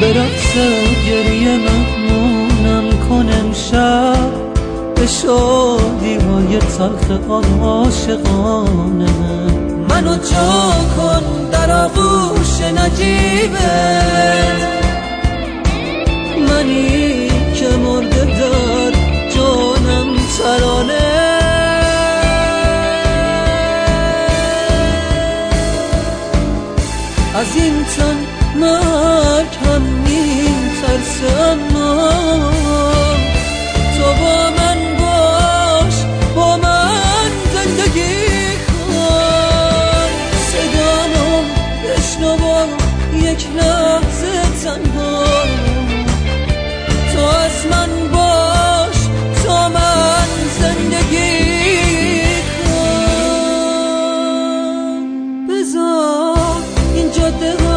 به رقص گریه مهمونم کنم شب به شادی های تلخ آن عاشقانه. منو جا کن در آغوش نجیبه. از این تن مرگ نیم ترسم تو با من باش با من زندگی کن. صدامو بشنو یک نه yo te